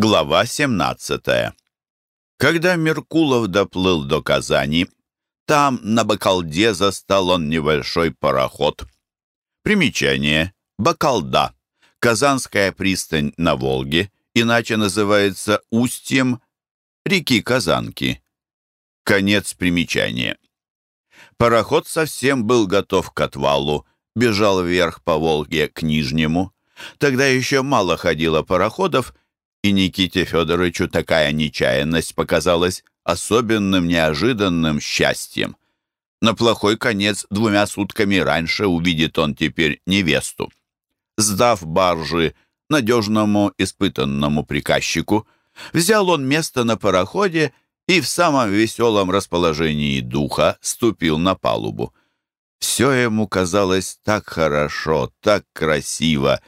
Глава 17 Когда Меркулов доплыл до Казани, там на Бакалде застал он небольшой пароход. Примечание. Бакалда. Казанская пристань на Волге, иначе называется устьем реки Казанки. Конец примечания. Пароход совсем был готов к отвалу, бежал вверх по Волге к Нижнему. Тогда еще мало ходило пароходов, и Никите Федоровичу такая нечаянность показалась особенным неожиданным счастьем. На плохой конец двумя сутками раньше увидит он теперь невесту. Сдав баржи надежному испытанному приказчику, взял он место на пароходе и в самом веселом расположении духа ступил на палубу. Все ему казалось так хорошо, так красиво,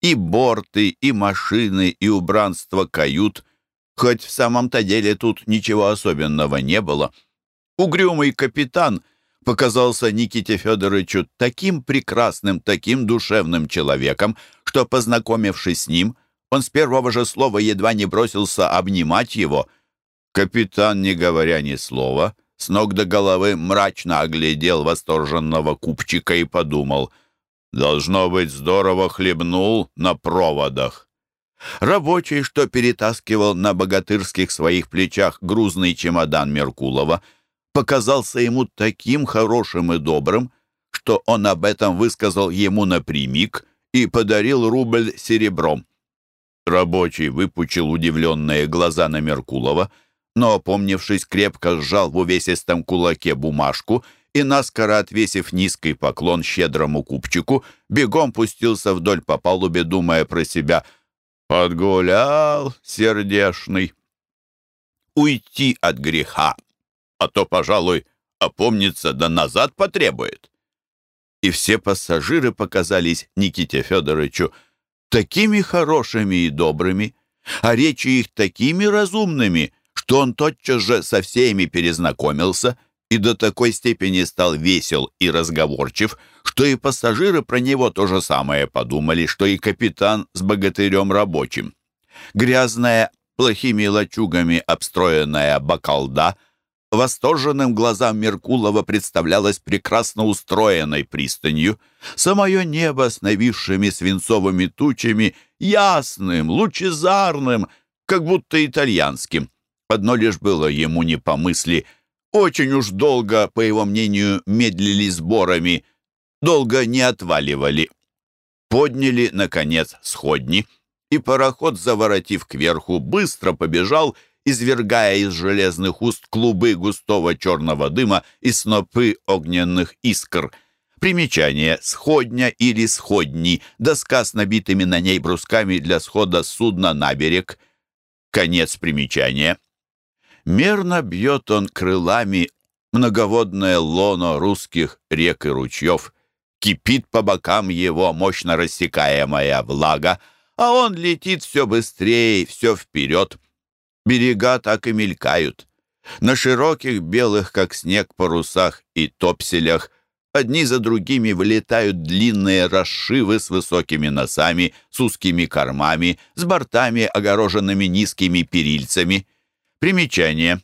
и борты, и машины, и убранство кают, хоть в самом-то деле тут ничего особенного не было. Угрюмый капитан показался Никите Федоровичу таким прекрасным, таким душевным человеком, что, познакомившись с ним, он с первого же слова едва не бросился обнимать его. Капитан, не говоря ни слова, с ног до головы мрачно оглядел восторженного купчика и подумал — Должно быть, здорово хлебнул на проводах. Рабочий, что перетаскивал на богатырских своих плечах грузный чемодан Меркулова, показался ему таким хорошим и добрым, что он об этом высказал ему напрямик и подарил рубль серебром. Рабочий выпучил удивленные глаза на Меркулова, но, опомнившись, крепко сжал в увесистом кулаке бумажку — и, наскоро отвесив низкий поклон щедрому купчику, бегом пустился вдоль по палубе, думая про себя «Подгулял, сердешный». Уйти от греха, а то, пожалуй, опомниться да назад потребует. И все пассажиры показались Никите Федоровичу такими хорошими и добрыми, а речи их такими разумными, что он тотчас же со всеми перезнакомился — и до такой степени стал весел и разговорчив, что и пассажиры про него то же самое подумали, что и капитан с богатырем рабочим. Грязная, плохими лачугами обстроенная бакалда восторженным глазам Меркулова представлялась прекрасно устроенной пристанью. Самое небо с нависшими свинцовыми тучами, ясным, лучезарным, как будто итальянским. Одно лишь было ему не по мысли — очень уж долго, по его мнению, медлили сборами, долго не отваливали. Подняли, наконец, сходни, и пароход, заворотив кверху, быстро побежал, извергая из железных уст клубы густого черного дыма и снопы огненных искр. Примечание «сходня» или «сходни» — доска с набитыми на ней брусками для схода судна на берег. Конец примечания. Мерно бьет он крылами многоводное лоно русских рек и ручьев. Кипит по бокам его мощно рассекаемая влага, а он летит все быстрее, все вперед. Берега так и мелькают. На широких белых, как снег, парусах и топселях одни за другими вылетают длинные расшивы с высокими носами, с узкими кормами, с бортами, огороженными низкими перильцами — Примечание.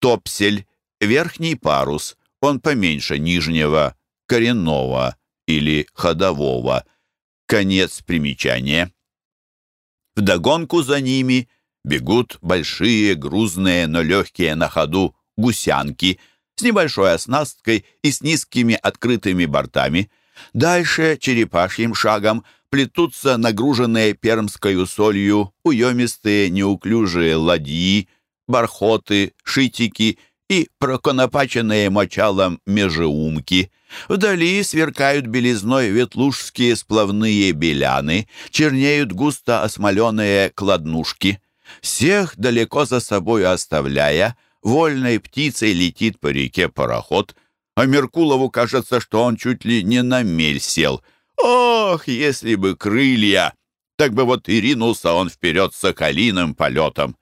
Топсель, верхний парус, он поменьше нижнего, коренного или ходового. Конец примечания. Вдогонку за ними бегут большие, грузные, но легкие на ходу гусянки с небольшой оснасткой и с низкими открытыми бортами. Дальше черепашьим шагом плетутся нагруженные пермской солью уемистые неуклюжие ладьи, бархоты, шитики и проконопаченные мочалом межеумки. Вдали сверкают белизной ветлужские сплавные беляны, чернеют густо осмоленные кладнушки. Всех далеко за собой оставляя, вольной птицей летит по реке пароход, а Меркулову кажется, что он чуть ли не на мель сел. Ох, если бы крылья! Так бы вот и ринулся он вперед соколиным полетом.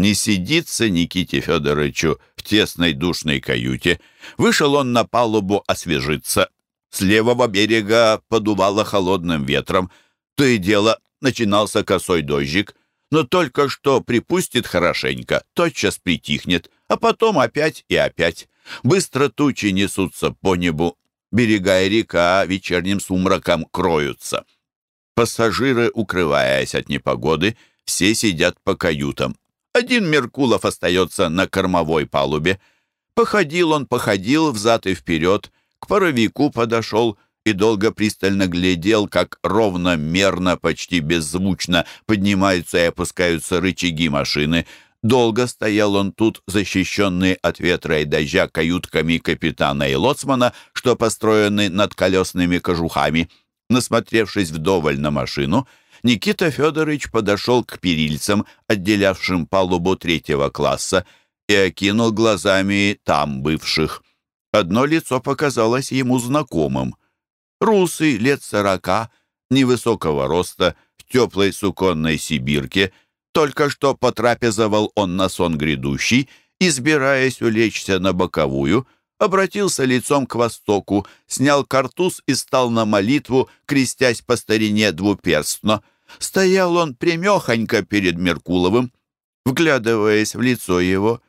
Не сидится Никите Федоровичу в тесной душной каюте. Вышел он на палубу освежиться. С левого берега подувало холодным ветром. То и дело начинался косой дождик. но только что припустит хорошенько, тотчас притихнет, а потом опять и опять. Быстро тучи несутся по небу, берега и река вечерним сумраком кроются. Пассажиры, укрываясь от непогоды, все сидят по каютам. Один Меркулов остается на кормовой палубе. Походил он, походил взад и вперед, к паровику подошел и долго пристально глядел, как ровно, мерно, почти беззвучно поднимаются и опускаются рычаги машины. Долго стоял он тут, защищенный от ветра и дождя каютками капитана и лоцмана, что построены над колесными кожухами. Насмотревшись вдоволь на машину, Никита Федорович подошел к перильцам, отделявшим палубу третьего класса, и окинул глазами там бывших. Одно лицо показалось ему знакомым. Русый, лет сорока, невысокого роста, в теплой суконной сибирке. Только что потрапезовал он на сон грядущий, избираясь улечься на боковую, обратился лицом к востоку, снял картуз и стал на молитву, крестясь по старине двуперстно. Стоял он прямехонько перед Меркуловым. Вглядываясь в лицо его,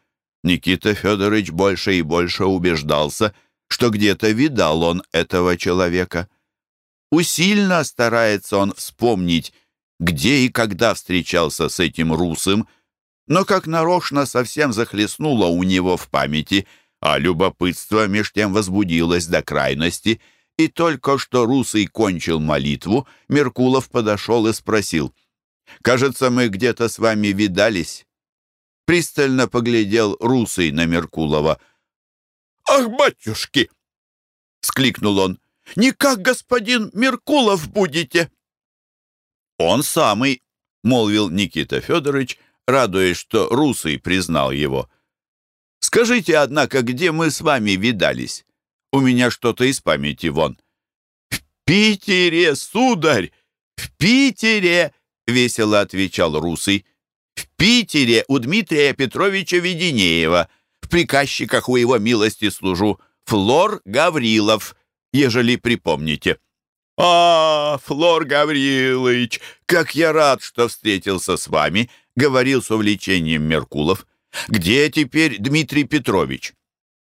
Никита Федорович больше и больше убеждался — что где-то видал он этого человека. Усильно старается он вспомнить, где и когда встречался с этим русым, но как нарочно совсем захлестнуло у него в памяти, а любопытство меж тем возбудилось до крайности, и только что русый кончил молитву, Меркулов подошел и спросил, «Кажется, мы где-то с вами видались?» Пристально поглядел русый на Меркулова — «Ах, батюшки!» — скликнул он. «Не как господин Меркулов будете!» «Он самый!» — молвил Никита Федорович, радуясь, что Русый признал его. «Скажите, однако, где мы с вами видались? У меня что-то из памяти вон». «В Питере, сударь! В Питере!» — весело отвечал Русый. «В Питере у Дмитрия Петровича Веденеева» приказчиках у его милости служу. Флор Гаврилов, ежели припомните». «А, Флор Гаврилович, как я рад, что встретился с вами», — говорил с увлечением Меркулов. «Где теперь Дмитрий Петрович?»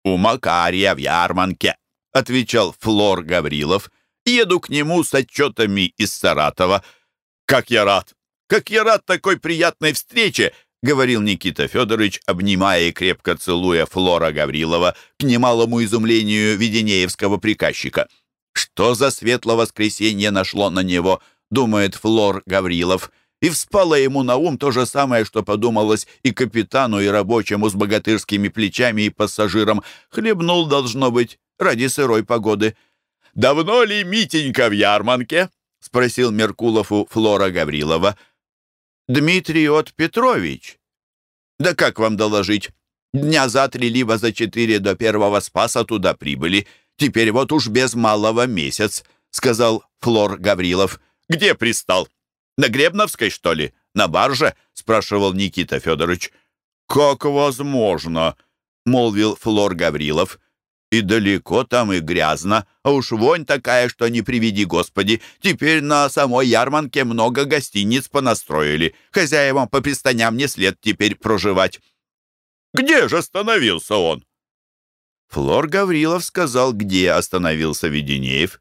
«У Макария в Ярманке», — отвечал Флор Гаврилов. «Еду к нему с отчетами из Саратова. Как я рад! Как я рад такой приятной встрече! — говорил Никита Федорович, обнимая и крепко целуя Флора Гаврилова к немалому изумлению Веденеевского приказчика. «Что за светло воскресенье нашло на него?» — думает Флор Гаврилов. И вспало ему на ум то же самое, что подумалось и капитану, и рабочему с богатырскими плечами, и пассажирам. Хлебнул, должно быть, ради сырой погоды. «Давно ли Митенька в Ярманке?» — спросил Меркулов у Флора Гаврилова. Дмитрий от Петрович. Да как вам доложить? Дня за три, либо за четыре до первого спаса туда прибыли. Теперь вот уж без малого месяц, сказал Флор Гаврилов. Где пристал? На Гребновской, что ли? На барже? спрашивал Никита Федорович. Как возможно? молвил Флор Гаврилов. И далеко там, и грязно, а уж вонь такая, что не приведи Господи. Теперь на самой ярманке много гостиниц понастроили. Хозяевам по пристаням не след теперь проживать. Где же остановился он? Флор Гаврилов сказал, где остановился Веденеев.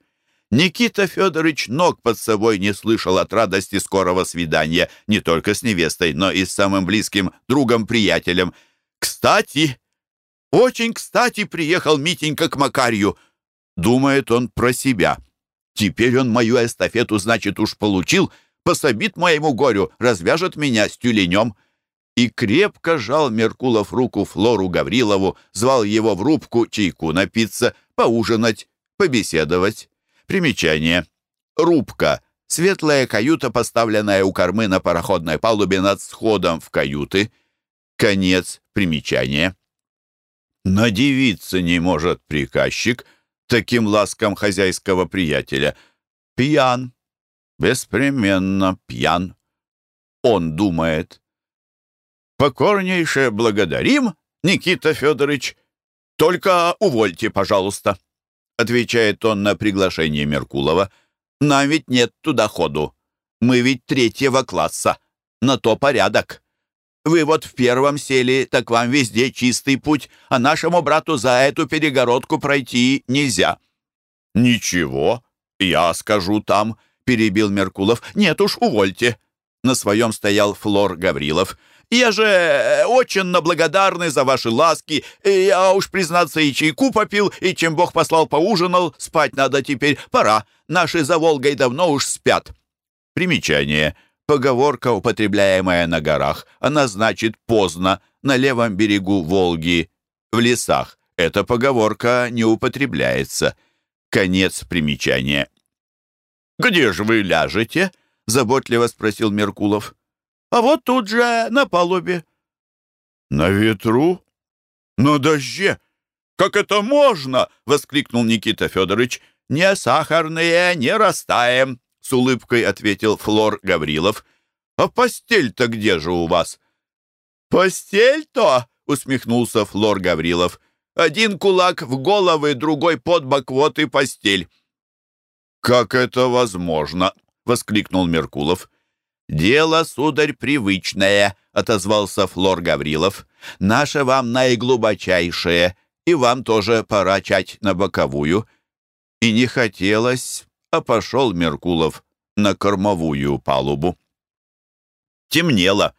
Никита Федорович ног под собой не слышал от радости скорого свидания не только с невестой, но и с самым близким другом-приятелем. «Кстати, очень кстати приехал Митенька к Макарью. Думает он про себя. Теперь он мою эстафету, значит, уж получил, пособит моему горю, развяжет меня с тюленем. И крепко жал Меркулов руку Флору Гаврилову, звал его в рубку чайку напиться, поужинать, побеседовать. Примечание. Рубка. Светлая каюта, поставленная у кормы на пароходной палубе над сходом в каюты. Конец примечания. Надивиться не может приказчик таким ласкам хозяйского приятеля. Пьян, беспременно пьян. Он думает. «Покорнейше благодарим, Никита Федорович. Только увольте, пожалуйста», — отвечает он на приглашение Меркулова. «Нам ведь нет туда ходу. Мы ведь третьего класса. на то порядок. Вы вот в первом сели, так вам везде чистый путь, а нашему брату за эту перегородку пройти нельзя». «Ничего, я скажу там», — перебил Меркулов. «Нет уж, увольте». На своем стоял Флор Гаврилов. «Я же э, очень благодарный за ваши ласки. Я уж, признаться, и чайку попил, и чем Бог послал поужинал. Спать надо теперь. Пора. Наши за Волгой давно уж спят». Примечание — Поговорка, употребляемая на горах, она значит «поздно», на левом берегу Волги, в лесах. Эта поговорка не употребляется. Конец примечания. «Где же вы ляжете?» — заботливо спросил Меркулов. «А вот тут же, на палубе». «На ветру? На дожде? Как это можно?» — воскликнул Никита Федорович. «Не сахарные, не растаем», с улыбкой ответил Флор Гаврилов. «А постель-то где же у вас?» «Постель-то?» — усмехнулся Флор Гаврилов. «Один кулак в головы, другой под бок, вот и постель». «Как это возможно?» — воскликнул Меркулов. «Дело, сударь, привычное», — отозвался Флор Гаврилов. «Наше вам наиглубочайшее, и вам тоже пора чать на боковую». И не хотелось, а пошел Меркулов на кормовую палубу. Темнело.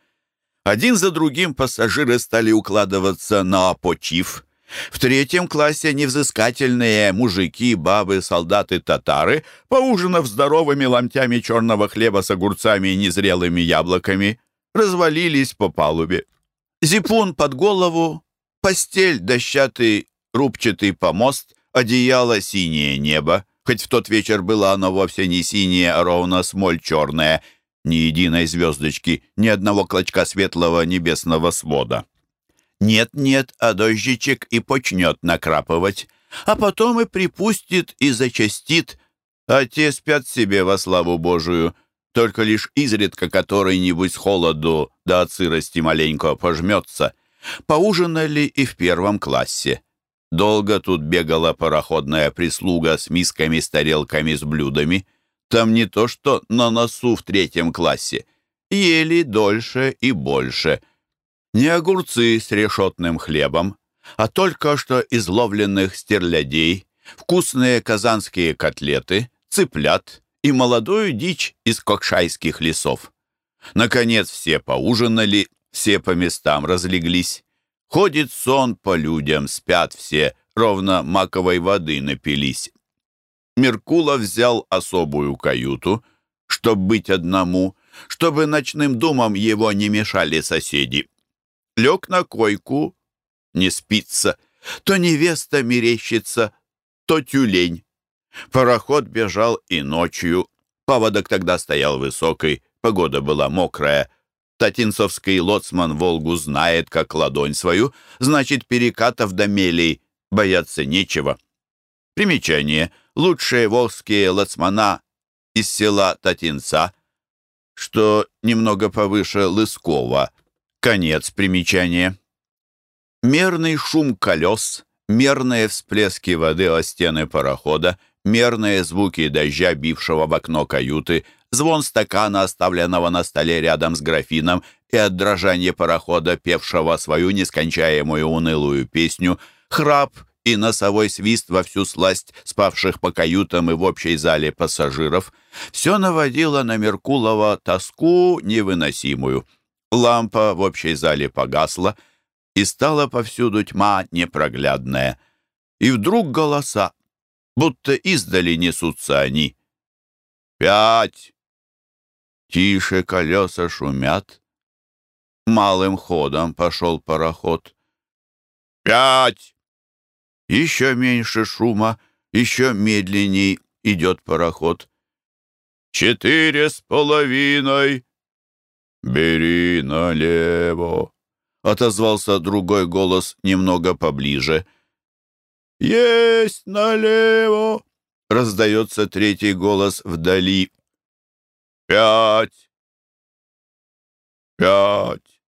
Один за другим пассажиры стали укладываться на почив. В третьем классе невзыскательные мужики, бабы, солдаты, татары, поужинав здоровыми ломтями черного хлеба с огурцами и незрелыми яблоками, развалились по палубе. Зипун под голову, постель, дощатый рубчатый помост, одеяло, синее небо хоть в тот вечер было оно вовсе не синее, а ровно смоль черное, ни единой звездочки, ни одного клочка светлого небесного свода. Нет-нет, а дождичек и почнет накрапывать, а потом и припустит и зачастит, а те спят себе во славу Божию, только лишь изредка который-нибудь с холоду да от сырости маленько пожмется. Поужинали и в первом классе. Долго тут бегала пароходная прислуга с мисками, с тарелками, с блюдами. Там не то что на носу в третьем классе. Ели дольше и больше. Не огурцы с решетным хлебом, а только что изловленных стерлядей, вкусные казанские котлеты, цыплят и молодую дичь из кокшайских лесов. Наконец все поужинали, все по местам разлеглись. Ходит сон по людям, спят все, ровно маковой воды напились. Меркулов взял особую каюту, чтоб быть одному, чтобы ночным думам его не мешали соседи. Лег на койку, не спится, то невеста мерещится, то тюлень. Пароход бежал и ночью, паводок тогда стоял высокий, погода была мокрая, Татинцевский лоцман Волгу знает, как ладонь свою, значит, перекатов до мелей бояться нечего. Примечание. Лучшие волжские лоцмана из села Татинца, что немного повыше Лыскова. Конец примечания. Мерный шум колес, мерные всплески воды о стены парохода, мерные звуки дождя, бившего в окно каюты — звон стакана, оставленного на столе рядом с графином, и от дрожания парохода, певшего свою нескончаемую унылую песню, храп и носовой свист во всю сласть спавших по каютам и в общей зале пассажиров, все наводило на Меркулова тоску невыносимую. Лампа в общей зале погасла, и стала повсюду тьма непроглядная. И вдруг голоса, будто издали несутся они. «Пять! Тише колеса шумят. Малым ходом пошел пароход. «Пять!» Еще меньше шума, еще медленней идет пароход. «Четыре с половиной!» «Бери налево!» — отозвался другой голос немного поближе. «Есть налево!» — раздается третий голос вдали. Пять. Пять.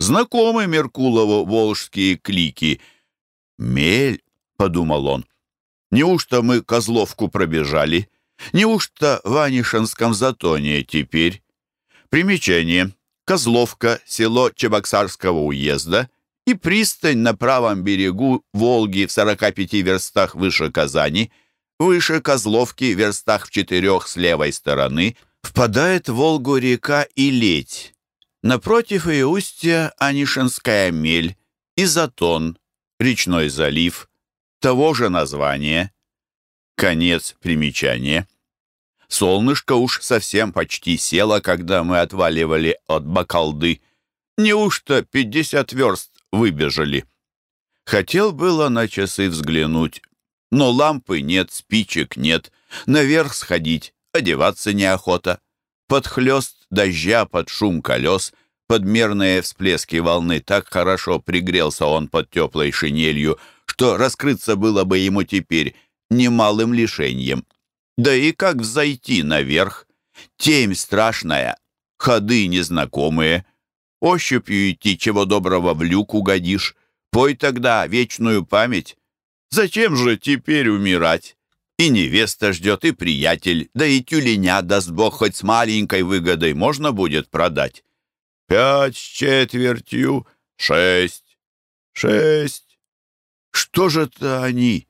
Знакомы Меркулову волжские клики. «Мель», — подумал он, — «неужто мы Козловку пробежали? Неужто в Анишинском затоне теперь?» Примечание. Козловка, село Чебоксарского уезда и пристань на правом берегу Волги в 45 верстах выше Казани, выше Козловки в верстах в четырех с левой стороны, впадает в Волгу река Илеть. Напротив ее устья Анишинская мель и Затон, речной залив, того же названия. Конец примечания. Солнышко уж совсем почти село, когда мы отваливали от Бакалды. Неужто пятьдесят верст выбежали? Хотел было на часы взглянуть, но лампы нет, спичек нет, наверх сходить, одеваться неохота. Под хлест дождя, под шум колес, под мерные всплески волны так хорошо пригрелся он под теплой шинелью, что раскрыться было бы ему теперь немалым лишением. Да и как взойти наверх? Темь страшная, ходы незнакомые. Ощупью идти, чего доброго в люк угодишь. Пой тогда вечную память. Зачем же теперь умирать? И невеста ждет, и приятель, да и тюленя, даст Бог, хоть с маленькой выгодой можно будет продать. Пять с четвертью, шесть, шесть. Что же это они?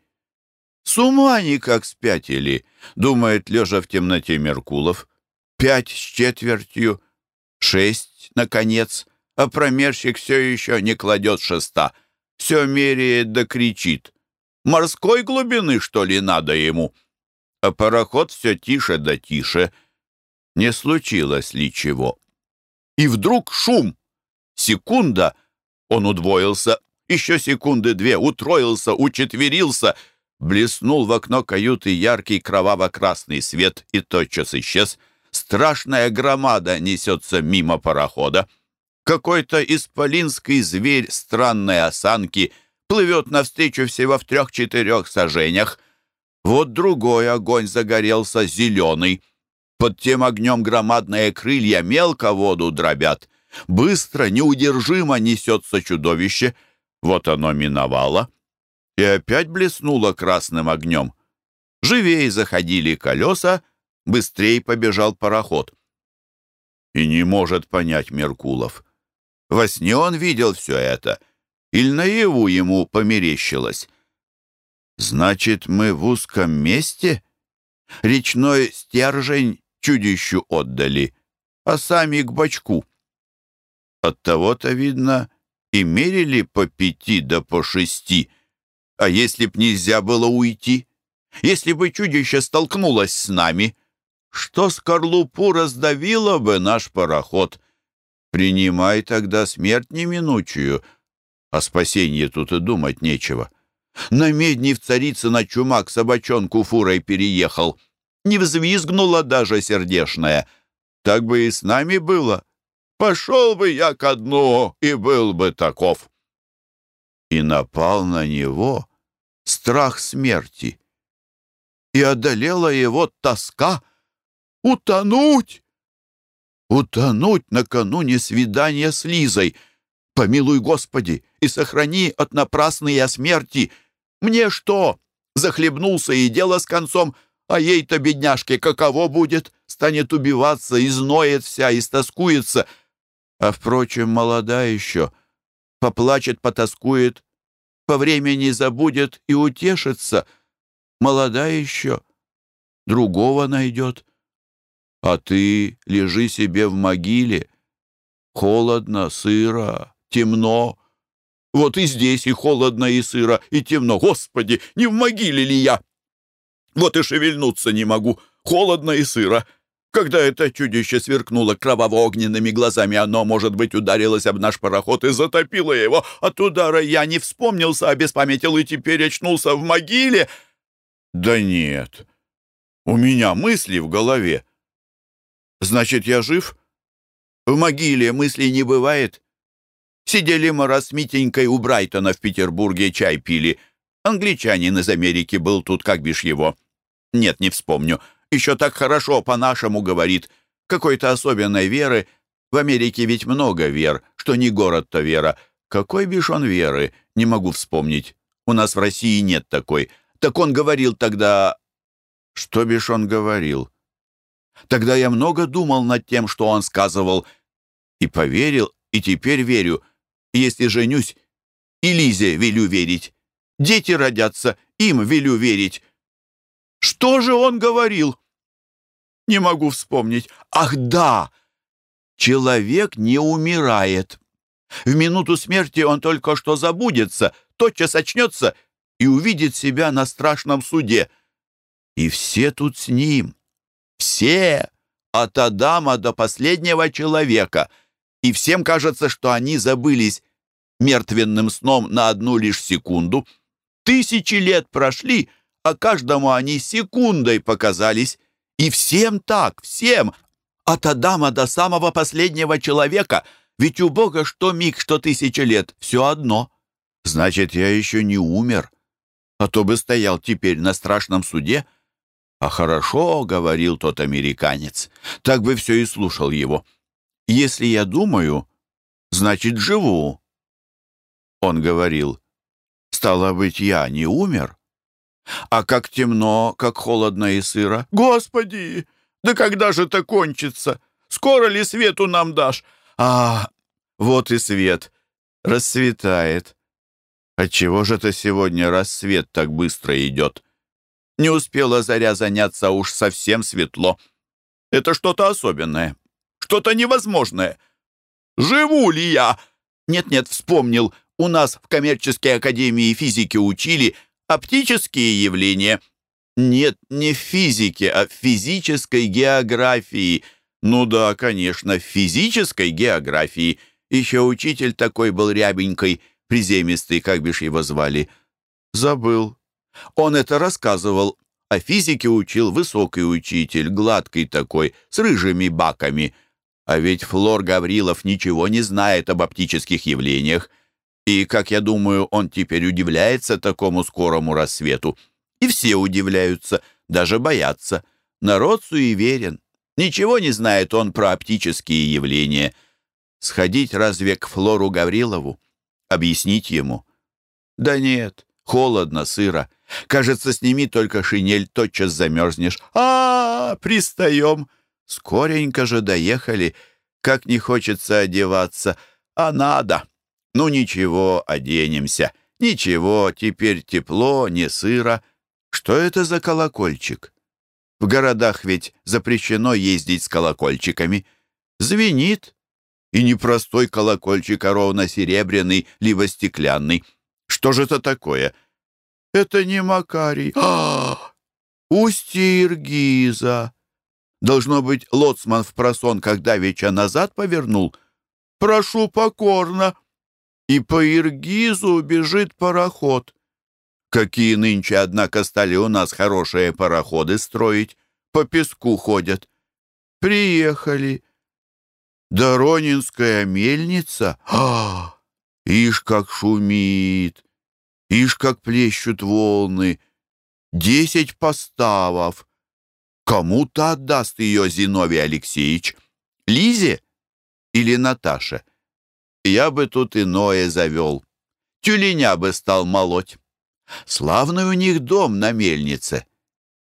С ума они как спятили, думает, лежа в темноте Меркулов. Пять с четвертью, шесть, наконец, а промерщик все еще не кладет шеста. Все меряет да кричит. Морской глубины, что ли, надо ему? А пароход все тише да тише. Не случилось ли чего? И вдруг шум. Секунда. Он удвоился. Еще секунды две. Утроился, учетверился — Блеснул в окно каюты яркий кроваво-красный свет и тотчас исчез. Страшная громада несется мимо парохода. Какой-то исполинский зверь странной осанки плывет навстречу всего в трех-четырех сажениях. Вот другой огонь загорелся, зеленый. Под тем огнем громадные крылья мелко воду дробят. Быстро, неудержимо несется чудовище. Вот оно миновало — и опять блеснуло красным огнем. Живее заходили колеса, быстрее побежал пароход. И не может понять Меркулов. Во сне он видел все это, или наяву ему померещилось. Значит, мы в узком месте? Речной стержень чудищу отдали, а сами к бочку. От того-то, видно, и мерили по пяти да по шести — а если б нельзя было уйти? Если бы чудище столкнулось с нами, что скорлупу раздавило бы наш пароход? Принимай тогда смерть неминучую. О спасении тут и думать нечего. На медни в на чумак собачонку фурой переехал. Не взвизгнула даже сердешная. Так бы и с нами было. Пошел бы я ко дну, и был бы таков. И напал на него страх смерти. И одолела его тоска утонуть. Утонуть накануне свидания с Лизой. Помилуй, Господи, и сохрани от напрасной смерти. Мне что? Захлебнулся и дело с концом, а ей-то, бедняжке, каково будет? Станет убиваться, изноет вся, истоскуется. А, впрочем, молода еще. Поплачет, потаскует, по времени забудет и утешится. Молода еще, другого найдет. А ты лежи себе в могиле. Холодно, сыро, темно. Вот и здесь и холодно, и сыро, и темно. Господи, не в могиле ли я? Вот и шевельнуться не могу. Холодно и сыро. Когда это чудище сверкнуло кроваво-огненными глазами, оно, может быть, ударилось об наш пароход и затопило его. От удара я не вспомнился, а беспамятил и теперь очнулся в могиле. Да нет, у меня мысли в голове. Значит, я жив? В могиле мыслей не бывает. Сидели мы раз с Митенькой у Брайтона в Петербурге, чай пили. Англичанин из Америки был тут, как бишь его. Нет, не вспомню. Еще так хорошо по-нашему говорит. Какой-то особенной веры. В Америке ведь много вер, что не город, то вера. Какой бишь он веры? Не могу вспомнить. У нас в России нет такой. Так он говорил тогда... Что бишь он говорил? Тогда я много думал над тем, что он сказывал, и поверил, и теперь верю. Если женюсь, и Лизе велю верить. Дети родятся, им велю верить. Что же он говорил? Не могу вспомнить. Ах, да! Человек не умирает. В минуту смерти он только что забудется, тотчас очнется и увидит себя на страшном суде. И все тут с ним. Все, от Адама до последнего человека. И всем кажется, что они забылись мертвенным сном на одну лишь секунду. Тысячи лет прошли, а каждому они секундой показались. И всем так, всем, от Адама до самого последнего человека, ведь у Бога что миг, что тысяча лет, все одно. Значит, я еще не умер, а то бы стоял теперь на страшном суде. А хорошо, — говорил тот американец, — так бы все и слушал его. Если я думаю, значит, живу. Он говорил, стало быть, я не умер. А как темно, как холодно и сыро. Господи, да когда же это кончится? Скоро ли свету нам дашь? А, вот и свет. Рассветает. Отчего же это сегодня рассвет так быстро идет? Не успела заря заняться, а уж совсем светло. Это что-то особенное, что-то невозможное. Живу ли я? Нет-нет, вспомнил. У нас в коммерческой академии физики учили оптические явления. Нет, не в физике, а в физической географии. Ну да, конечно, в физической географии. Еще учитель такой был рябенькой, приземистый, как бишь его звали. Забыл. Он это рассказывал. О физике учил высокий учитель, гладкий такой, с рыжими баками. А ведь Флор Гаврилов ничего не знает об оптических явлениях. И, как я думаю, он теперь удивляется такому скорому рассвету. И все удивляются, даже боятся. Народ суеверен. Ничего не знает он про оптические явления. Сходить разве к Флору Гаврилову? Объяснить ему? Да нет, холодно, сыро. Кажется, сними только шинель, тотчас замерзнешь. а, -а, -а пристаем. Скоренько же доехали. Как не хочется одеваться, а надо. Ну ничего, оденемся. Ничего, теперь тепло, не сыро. Что это за колокольчик? В городах ведь запрещено ездить с колокольчиками. Звенит. И не простой колокольчик, а ровно серебряный, либо стеклянный. Что же это такое? Это не Макарий. А, устье Иргиза. Должно быть, лоцман в просон, когда веча назад повернул. Прошу покорно и по Иргизу бежит пароход. Какие нынче, однако, стали у нас хорошие пароходы строить, по песку ходят. Приехали. Доронинская мельница? А, ишь, как шумит, ишь, как плещут волны. Десять поставов. Кому-то отдаст ее Зиновий Алексеевич. Лизе или Наташе? Я бы тут иное завел. Тюленя бы стал молоть. Славный у них дом на мельнице.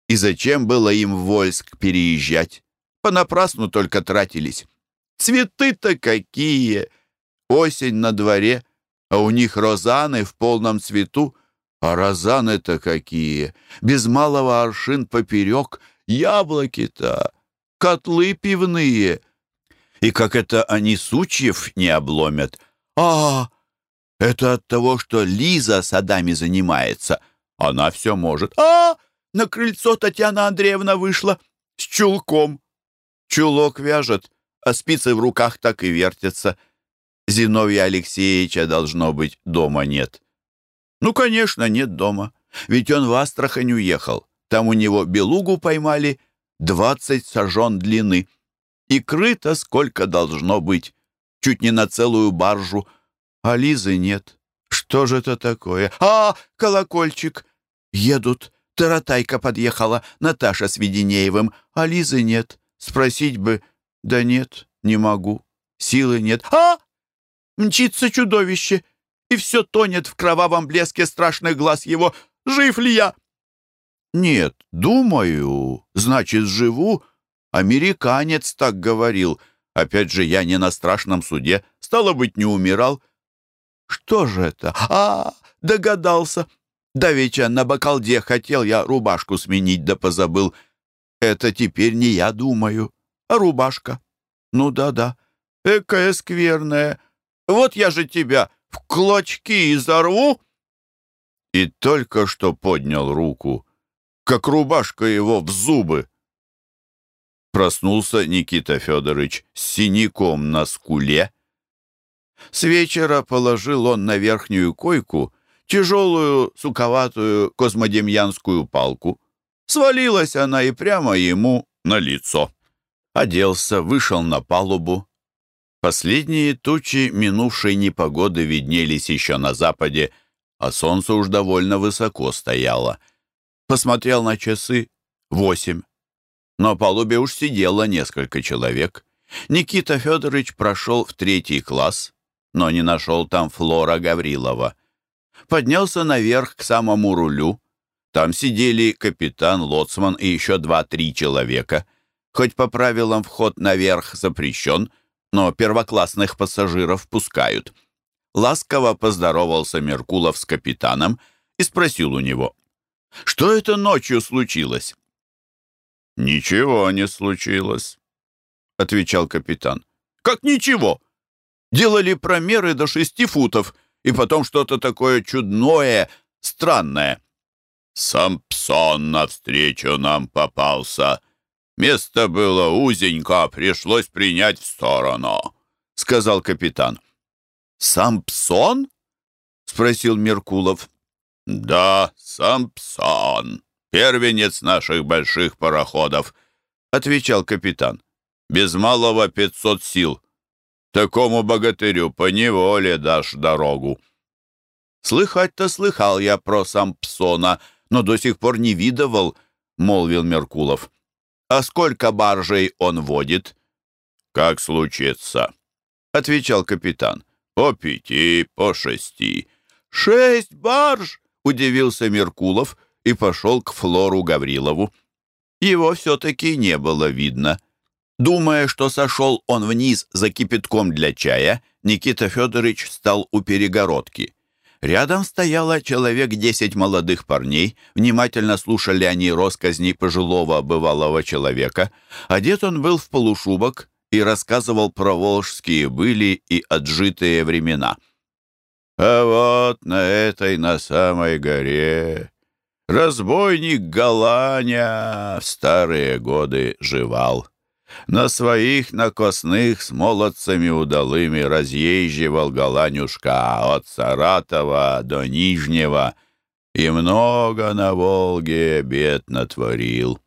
И зачем было им в Вольск переезжать? Понапрасну только тратились. Цветы-то какие! Осень на дворе, а у них розаны в полном цвету. А розаны-то какие! Без малого аршин поперек, яблоки-то, котлы пивные — и как это они сучьев не обломят? А, это от того, что Лиза садами занимается. Она все может. А, на крыльцо Татьяна Андреевна вышла с чулком. Чулок вяжет, а спицы в руках так и вертятся. Зиновья Алексеевича, должно быть, дома нет. Ну, конечно, нет дома. Ведь он в Астрахань уехал. Там у него белугу поймали, двадцать сажен длины. И крыто сколько должно быть. Чуть не на целую баржу. А Лизы нет. Что же это такое? А, колокольчик! Едут. Таратайка подъехала. Наташа с Веденеевым. А Лизы нет. Спросить бы. Да нет, не могу. Силы нет. А! Мчится чудовище. И все тонет в кровавом блеске страшных глаз его. Жив ли я? Нет, думаю, значит, живу. Американец так говорил. Опять же, я не на страшном суде. Стало быть, не умирал. Что же это? А, догадался. Давеча на бакалде хотел я рубашку сменить, да позабыл. Это теперь не я думаю, а рубашка. Ну да-да, экая скверная. Вот я же тебя в клочки изорву. И только что поднял руку, как рубашка его в зубы. Проснулся Никита Федорович с синяком на скуле. С вечера положил он на верхнюю койку тяжелую, суковатую космодемьянскую палку. Свалилась она и прямо ему на лицо. Оделся, вышел на палубу. Последние тучи минувшей непогоды виднелись еще на западе, а солнце уж довольно высоко стояло. Посмотрел на часы — восемь. На палубе уж сидело несколько человек. Никита Федорович прошел в третий класс, но не нашел там Флора Гаврилова. Поднялся наверх к самому рулю. Там сидели капитан, лоцман и еще два-три человека. Хоть по правилам вход наверх запрещен, но первоклассных пассажиров пускают. Ласково поздоровался Меркулов с капитаном и спросил у него, что это ночью случилось? «Ничего не случилось», — отвечал капитан. «Как ничего? Делали промеры до шести футов, и потом что-то такое чудное, странное». «Сампсон навстречу нам попался. Место было узенько, пришлось принять в сторону», — сказал капитан. «Сампсон?» — спросил Меркулов. «Да, Сампсон, первенец наших больших пароходов», — отвечал капитан. «Без малого пятьсот сил. Такому богатырю по неволе дашь дорогу». «Слыхать-то слыхал я про Сампсона, но до сих пор не видывал», — молвил Меркулов. «А сколько баржей он водит?» «Как случится», — отвечал капитан. «По пяти, по шести». «Шесть барж!» — удивился Меркулов и пошел к Флору Гаврилову. Его все-таки не было видно. Думая, что сошел он вниз за кипятком для чая, Никита Федорович встал у перегородки. Рядом стояло человек десять молодых парней, внимательно слушали они росказни пожилого бывалого человека. Одет он был в полушубок и рассказывал про волжские были и отжитые времена — а вот на этой, на самой горе, разбойник Галаня в старые годы живал. На своих накосных с молодцами удалыми разъезживал Галанюшка от Саратова до Нижнего и много на Волге бед натворил.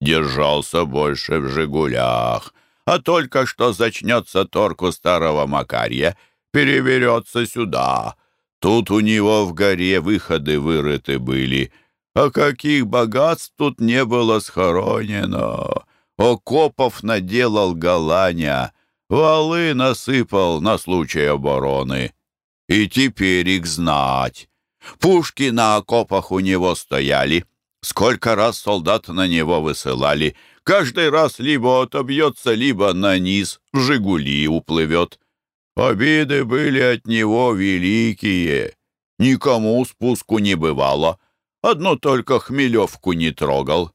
Держался больше в «Жигулях», а только что зачнется торку старого Макарья, переберется сюда, Тут у него в горе выходы вырыты были, а каких богатств тут не было схоронено. Окопов наделал Галаня, валы насыпал на случай обороны. И теперь их знать. Пушки на окопах у него стояли. Сколько раз солдат на него высылали. Каждый раз либо отобьется, либо на низ в «Жигули» уплывет. Обиды были от него великие. Никому спуску не бывало. Одно только хмелевку не трогал.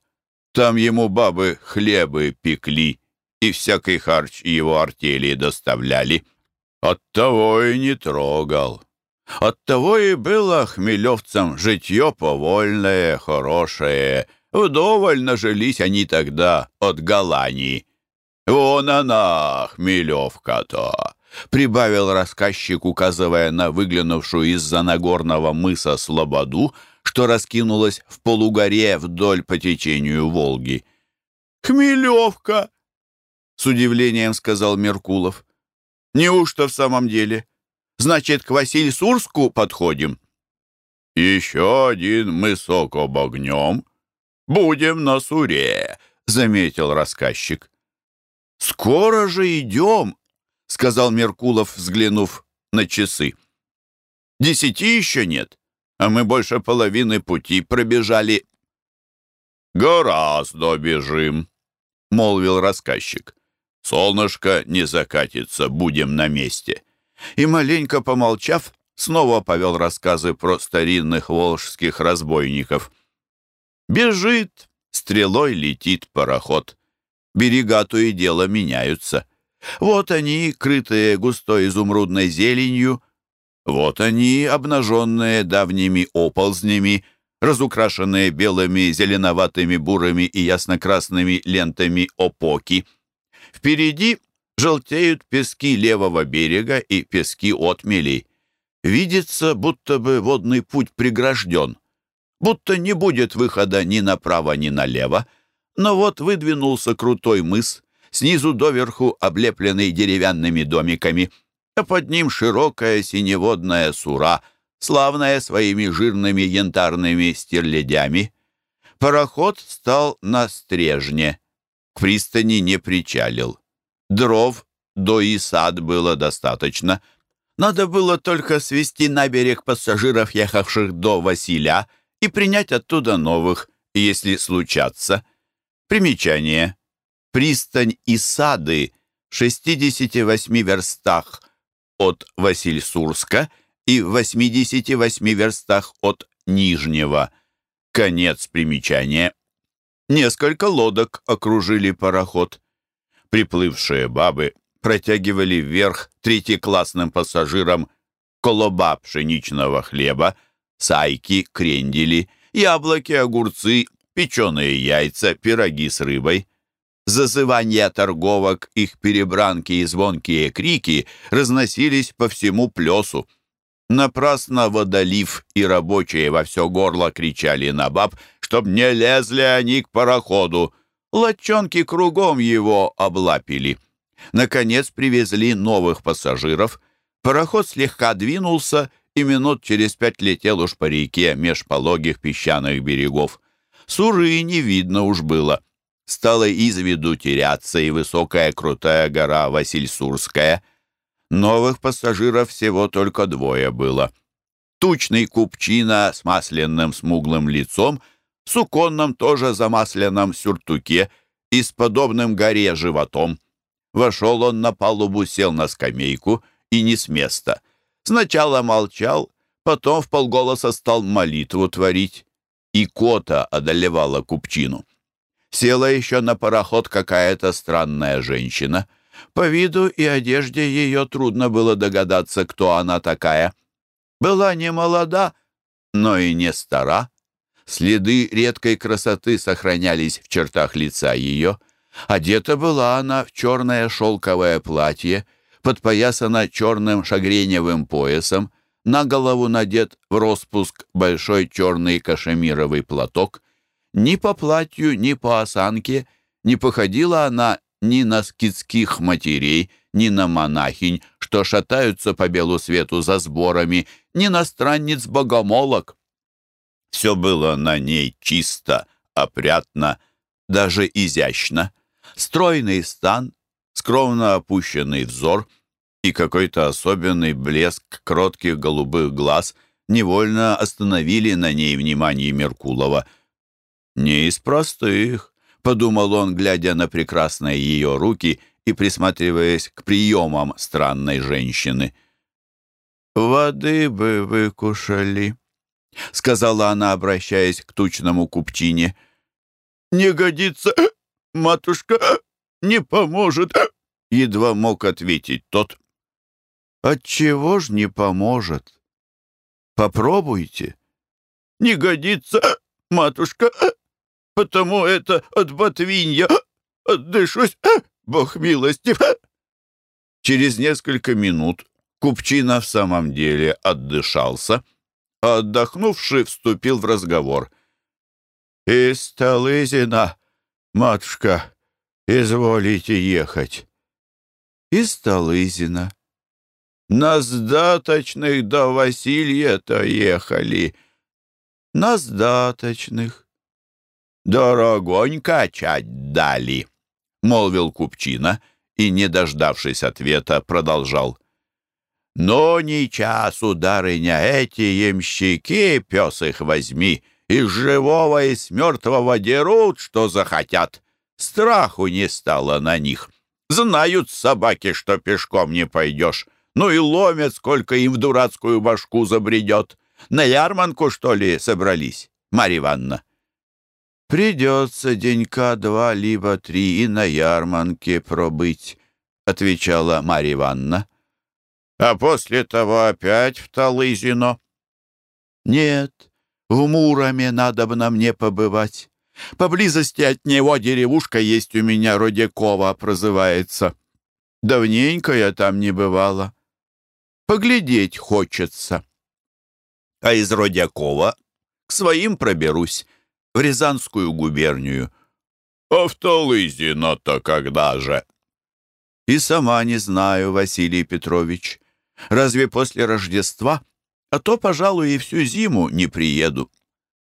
Там ему бабы хлебы пекли и всякий харч его артели доставляли. Оттого и не трогал. Оттого и было хмелевцам житье повольное, хорошее. Вдоволь нажились они тогда от Галании. Вон она, хмелевка-то прибавил рассказчик, указывая на выглянувшую из-за Нагорного мыса Слободу, что раскинулась в полугоре вдоль по течению Волги. «Хмелевка!» — с удивлением сказал Меркулов. «Неужто в самом деле? Значит, к Василь-Сурску подходим?» «Еще один мысок обогнем. Будем на Суре», — заметил рассказчик. «Скоро же идем», — сказал Меркулов, взглянув на часы. «Десяти еще нет, а мы больше половины пути пробежали». «Гораздо бежим», — молвил рассказчик. «Солнышко не закатится, будем на месте». И, маленько помолчав, снова повел рассказы про старинных волжских разбойников. Бежит, стрелой летит пароход. Берега то и дело меняются. Вот они, крытые густой изумрудной зеленью, вот они, обнаженные давними оползнями, разукрашенные белыми, зеленоватыми, бурыми и ясно-красными лентами опоки. Впереди желтеют пески левого берега и пески отмелей. Видится, будто бы водный путь прегражден, будто не будет выхода ни направо, ни налево. Но вот выдвинулся крутой мыс, снизу доверху облепленный деревянными домиками, а под ним широкая синеводная сура, славная своими жирными янтарными стерлядями. Пароход стал на стрежне, к пристани не причалил. Дров до и сад было достаточно — надо было только свести на берег пассажиров, ехавших до Василя, и принять оттуда новых, если случатся. Примечание. Пристань и сады в 68 верстах от Васильсурска и в 88 верстах от Нижнего. Конец примечания. Несколько лодок окружили пароход. Приплывшие бабы протягивали вверх третьеклассным пассажирам колоба пшеничного хлеба, сайки, крендели, яблоки, огурцы, печеные яйца, пироги с рыбой. Зазывания торговок, их перебранки и звонкие крики разносились по всему плесу. Напрасно водолив и рабочие во все горло кричали на баб, чтоб не лезли они к пароходу. Лочонки кругом его облапили. Наконец привезли новых пассажиров. Пароход слегка двинулся, и минут через пять летел уж по реке меж пологих песчаных берегов. Суры не видно уж было. Стала из виду теряться и высокая крутая гора Васильсурская. Новых пассажиров всего только двое было. Тучный купчина с масляным смуглым лицом, суконном тоже замасленном сюртуке и с подобным горе животом. Вошел он на палубу, сел на скамейку и не с места. Сначала молчал, потом в полголоса стал молитву творить. И кота одолевала купчину. Села еще на пароход какая-то странная женщина. По виду и одежде ее трудно было догадаться, кто она такая. Была не молода, но и не стара. Следы редкой красоты сохранялись в чертах лица ее — Одета была она в черное шелковое платье, подпоясана черным шагреневым поясом, на голову надет в распуск большой черный кашемировый платок. Ни по платью, ни по осанке не походила она ни на скидских матерей, ни на монахинь, что шатаются по белу свету за сборами, ни на странниц-богомолок. Все было на ней чисто, опрятно, даже изящно. Стройный стан, скромно опущенный взор и какой-то особенный блеск кротких голубых глаз невольно остановили на ней внимание Меркулова. «Не из простых», — подумал он, глядя на прекрасные ее руки и присматриваясь к приемам странной женщины. «Воды бы выкушали», — сказала она, обращаясь к тучному купчине. «Не годится матушка не поможет!» Едва мог ответить тот. «Отчего ж не поможет? Попробуйте». «Не годится, матушка, потому это от ботвинья отдышусь, бог милостив». Через несколько минут Купчина в самом деле отдышался, а отдохнувший вступил в разговор. «Из Столызина «Матушка, изволите ехать». «Из Столызина». «На сдаточных до Василья-то ехали». «На сдаточных». «Дорогонько чать дали», — молвил Купчина и, не дождавшись ответа, продолжал. «Но не час, сударыня, эти ямщики, пес их возьми, из живого и с мертвого дерут, что захотят. Страху не стало на них. Знают собаки, что пешком не пойдешь. Ну и ломят, сколько им в дурацкую башку забредет. На ярманку, что ли, собрались, Марья Ивановна? «Придется денька два, либо три и на ярманке пробыть», — отвечала Марья Ивановна. «А после того опять в Талызино?» «Нет, в Муроме на мне побывать. Поблизости от него деревушка есть у меня, Родякова прозывается. Давненько я там не бывала. Поглядеть хочется. А из Родякова к своим проберусь, в Рязанскую губернию. А в Талызино-то когда же? И сама не знаю, Василий Петрович. Разве после Рождества? А то, пожалуй, и всю зиму не приеду.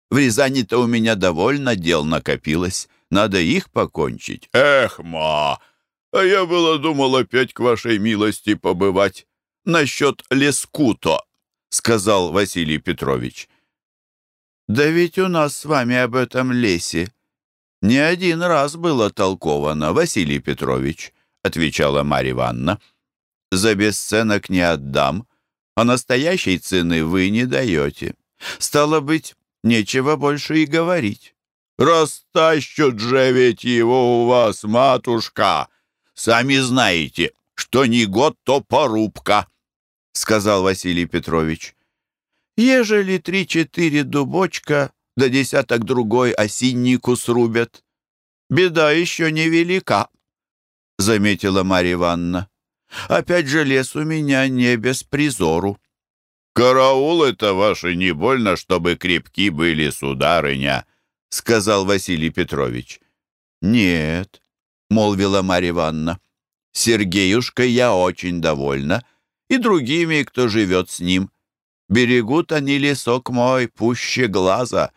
В Рязани-то у меня довольно дел накопилось. Надо их покончить. Эх, ма, а я было думал опять к вашей милости побывать. Насчет леску-то, сказал Василий Петрович. Да ведь у нас с вами об этом лесе не один раз было толковано, Василий Петрович, отвечала Марья Ивановна. За бесценок не отдам, а настоящей цены вы не даете. Стало быть, Нечего больше и говорить. «Растащут же ведь его у вас, матушка! Сами знаете, что не год, то порубка!» — сказал Василий Петрович. «Ежели три-четыре дубочка, да десяток другой осиннику срубят, беда еще не велика», — заметила Марья Ивановна. «Опять же лес у меня не без призору». «Караулы-то ваши не больно, чтобы крепки были, сударыня», — сказал Василий Петрович. «Нет», — молвила Марья Ивановна, — «Сергеюшкой я очень довольна, и другими, кто живет с ним. Берегут они лесок мой пуще глаза.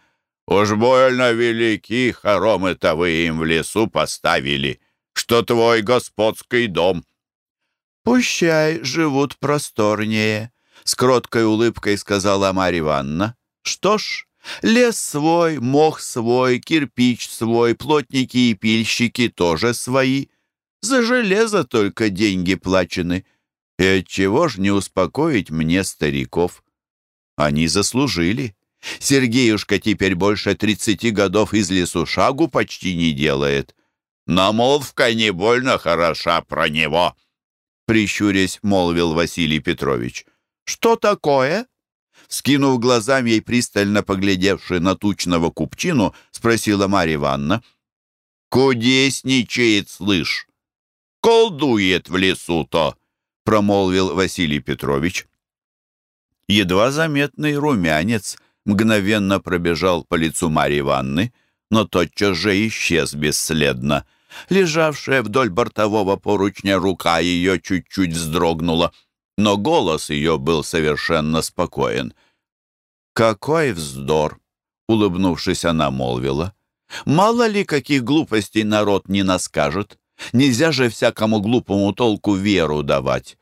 Уж больно велики хоромы-то вы им в лесу поставили, что твой господский дом». «Пущай живут просторнее», с кроткой улыбкой сказала Марья Ивановна. «Что ж, лес свой, мох свой, кирпич свой, плотники и пильщики тоже свои. За железо только деньги плачены. И отчего ж не успокоить мне стариков? Они заслужили. Сергеюшка теперь больше тридцати годов из лесу шагу почти не делает. Намолвка не больно хороша про него», — прищурясь, молвил Василий Петрович. «Что такое?» Скинув глазами ей пристально поглядевши на тучного купчину, спросила Марья Ивановна. «Кудесничает, слышь! Колдует в лесу-то!» промолвил Василий Петрович. Едва заметный румянец мгновенно пробежал по лицу Марьи Ивановны, но тотчас же исчез бесследно. Лежавшая вдоль бортового поручня рука ее чуть-чуть вздрогнула — но голос ее был совершенно спокоен. «Какой вздор!» — улыбнувшись, она молвила. «Мало ли, каких глупостей народ не наскажет. Нельзя же всякому глупому толку веру давать».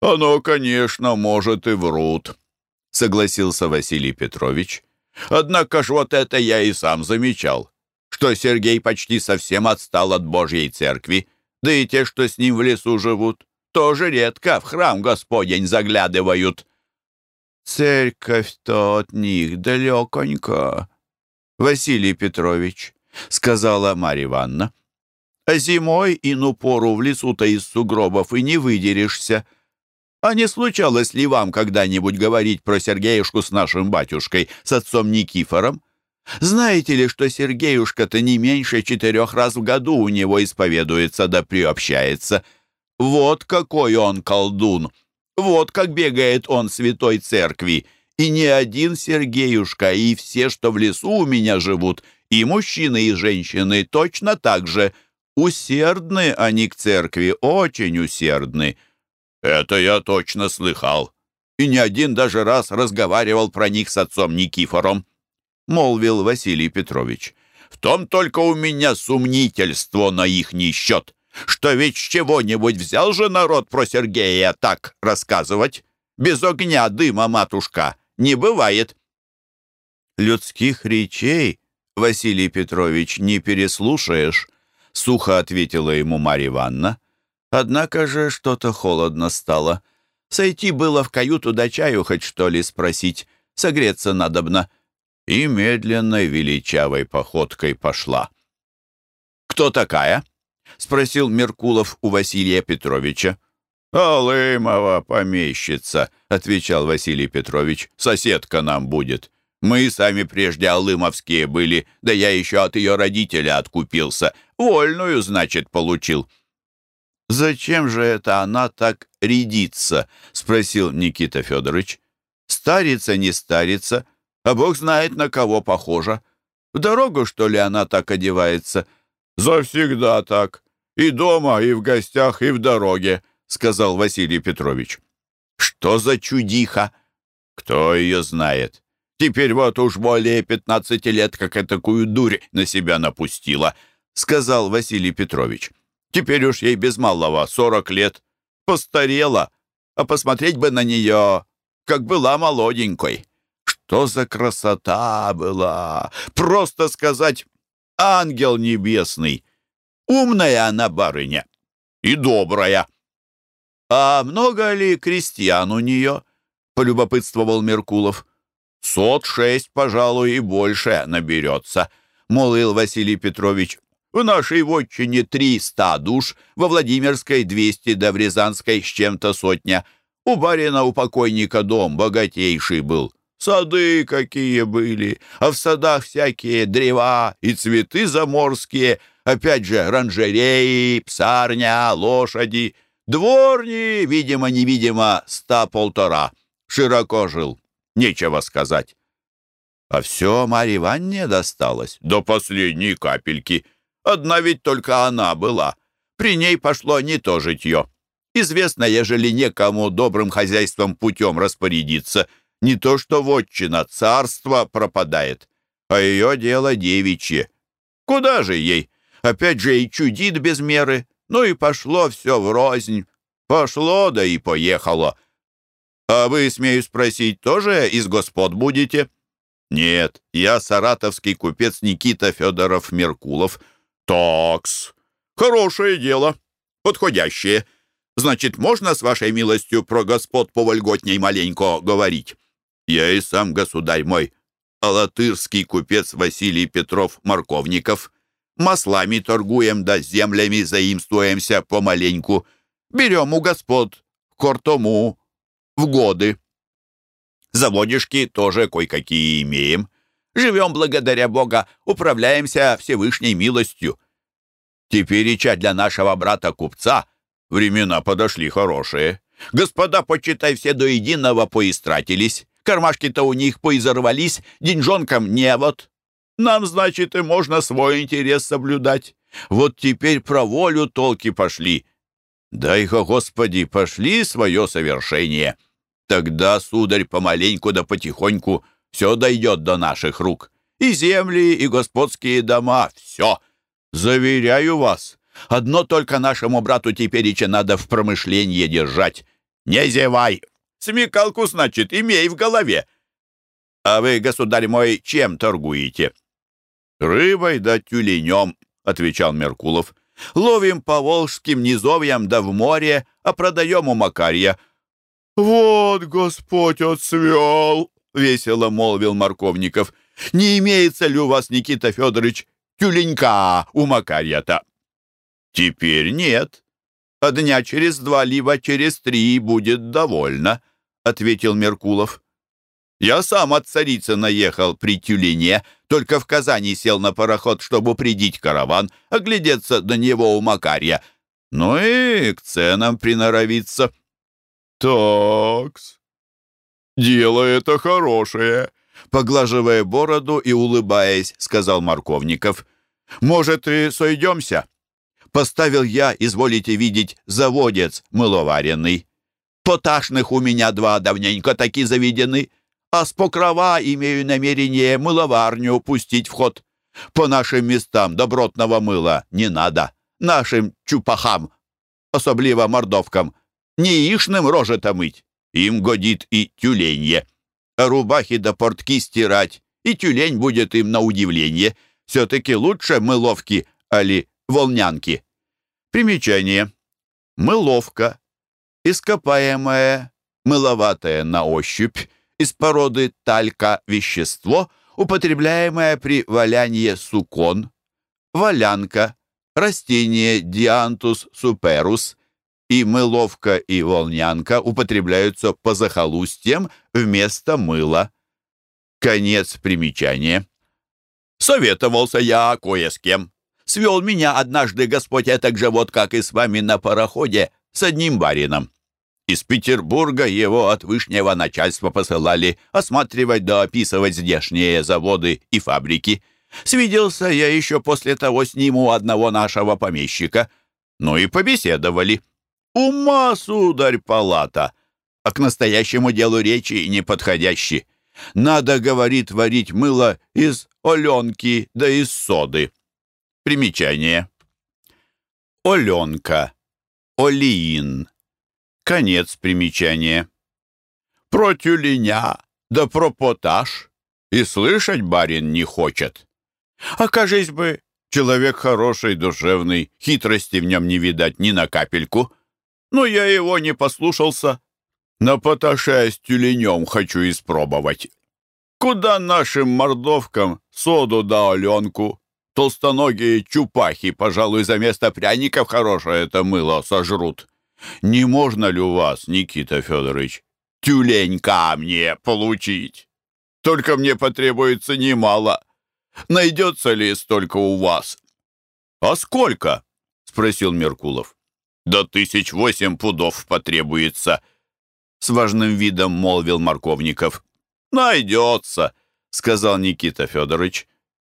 «Оно, конечно, может и врут», — согласился Василий Петрович. «Однако ж вот это я и сам замечал, что Сергей почти совсем отстал от Божьей церкви, да и те, что с ним в лесу живут тоже редко в храм Господень заглядывают. «Церковь-то от них далеконько, Василий Петрович», — сказала Марья Ивановна. «А зимой ину пору в лесу-то из сугробов и не выдерешься. А не случалось ли вам когда-нибудь говорить про Сергеюшку с нашим батюшкой, с отцом Никифором? Знаете ли, что Сергеюшка-то не меньше четырех раз в году у него исповедуется да приобщается?» Вот какой он колдун! Вот как бегает он святой церкви! И не один Сергеюшка, и все, что в лесу у меня живут, и мужчины, и женщины точно так же. Усердны они к церкви, очень усердны. Это я точно слыхал. И не один даже раз разговаривал про них с отцом Никифором, молвил Василий Петрович. В том только у меня сумнительство на их счет что ведь с чего-нибудь взял же народ про Сергея так рассказывать. Без огня дыма, матушка, не бывает. Людских речей, Василий Петрович, не переслушаешь, — сухо ответила ему Марья Ивановна. Однако же что-то холодно стало. Сойти было в каюту до чаю хоть что ли спросить. Согреться надобно. И медленной величавой походкой пошла. «Кто такая?» — спросил Меркулов у Василия Петровича. «Алымова помещица», — отвечал Василий Петрович. «Соседка нам будет. Мы сами прежде алымовские были, да я еще от ее родителя откупился. Вольную, значит, получил». «Зачем же это она так рядится?» — спросил Никита Федорович. «Старится, не старится, а Бог знает, на кого похожа. В дорогу, что ли, она так одевается?» «Завсегда так. И дома, и в гостях, и в дороге», — сказал Василий Петрович. «Что за чудиха?» «Кто ее знает? Теперь вот уж более пятнадцати лет, как и такую дурь на себя напустила», — сказал Василий Петрович. Теперь уж ей без малого сорок лет. Постарела, а посмотреть бы на нее, как была молоденькой. Что за красота была! Просто сказать, ангел небесный. Умная она барыня и добрая. «А много ли крестьян у нее?» — полюбопытствовал Меркулов. «Сот шесть, пожалуй, и больше наберется», — молвил Василий Петрович. В нашей вотчине триста душ, во Владимирской двести, да в Рязанской с чем-то сотня. У барина, у покойника дом богатейший был. Сады какие были, а в садах всякие древа и цветы заморские, опять же оранжереи, псарня, лошади. Дворни, видимо-невидимо, ста-полтора. Широко жил, нечего сказать. А все Марье Ивановне досталось до последней капельки — Одна ведь только она была. При ней пошло не то житье. Известно, ежели некому добрым хозяйством путем распорядиться, не то что вотчина, царство пропадает, а ее дело девичье. Куда же ей? Опять же и чудит без меры. Ну и пошло все врознь. Пошло, да и поехало. А вы, смею спросить, тоже из господ будете? Нет, я саратовский купец Никита Федоров-Меркулов — «Такс, хорошее дело, подходящее. Значит, можно с вашей милостью про господ повольготней маленько говорить? Я и сам, государь мой, алатырский купец Василий Петров-Марковников. Маслами торгуем да землями заимствуемся помаленьку. Берем у господ кортому в годы. Заводишки тоже кое-какие имеем. Живем благодаря Бога, управляемся Всевышней милостью. Теперь и для нашего брата-купца времена подошли хорошие. Господа, почитай, все до единого поистратились. Кармашки-то у них поизорвались, деньжонкам не вот. Нам, значит, и можно свой интерес соблюдать. Вот теперь про волю толки пошли. Дай-ка, Господи, пошли свое совершение. Тогда, сударь, помаленьку да потихоньку все дойдет до наших рук. И земли, и господские дома, все. Заверяю вас, одно только нашему брату тепереча надо в промышлении держать. Не зевай. Смекалку, значит, имей в голове. А вы, государь мой, чем торгуете? Рыбой да тюленем, отвечал Меркулов. Ловим по волжским низовьям да в море, а продаем у Макарья. «Вот Господь отсвел!» — весело молвил Марковников. «Не имеется ли у вас, Никита Федорович, тюленька у Макарья-то?» «Теперь нет. А дня через два, либо через три будет довольно», — ответил Меркулов. «Я сам от царицы наехал при тюлене, только в Казани сел на пароход, чтобы упредить караван, оглядеться до него у Макарья. Ну и к ценам приноровиться». «Такс», «Дело это хорошее», — поглаживая бороду и улыбаясь, сказал Марковников. «Может, и сойдемся?» Поставил я, изволите видеть, заводец мыловаренный. Поташных у меня два давненько таки заведены, а с покрова имею намерение мыловарню пустить в ход. По нашим местам добротного мыла не надо. Нашим чупахам, особливо мордовкам, не ишным рожи-то мыть. Им годит и тюленье. Рубахи да портки стирать, и тюлень будет им на удивление. Все-таки лучше мыловки, али волнянки. Примечание. Мыловка. Ископаемое, мыловатое на ощупь, из породы талька вещество, употребляемое при валянье сукон, валянка, растение диантус суперус, и мыловка и волнянка употребляются по захолустьям вместо мыла. Конец примечания. Советовался я кое с кем. Свел меня однажды Господь так же вот, как и с вами на пароходе, с одним барином. Из Петербурга его от вышнего начальства посылали осматривать да описывать здешние заводы и фабрики. Свиделся я еще после того с ним у одного нашего помещика. Ну и побеседовали. Ума, сударь, палата, а к настоящему делу речи не подходящий. Надо, говорит, варить мыло из оленки да из соды. Примечание. Оленка. Олиин. Конец примечания. Про тюленя, да про поташ. И слышать барин не хочет. Окажись бы, человек хороший, душевный, хитрости в нем не видать ни на капельку. Но я его не послушался. На поташе с тюленем хочу испробовать. Куда нашим мордовкам соду да оленку? Толстоногие чупахи, пожалуй, за место пряников хорошее это мыло сожрут. Не можно ли у вас, Никита Федорович, тюленька мне получить? Только мне потребуется немало. Найдется ли столько у вас? А сколько? Спросил Меркулов. Да тысяч восемь пудов потребуется. С важным видом молвил Марковников. Найдется, сказал Никита Федорович.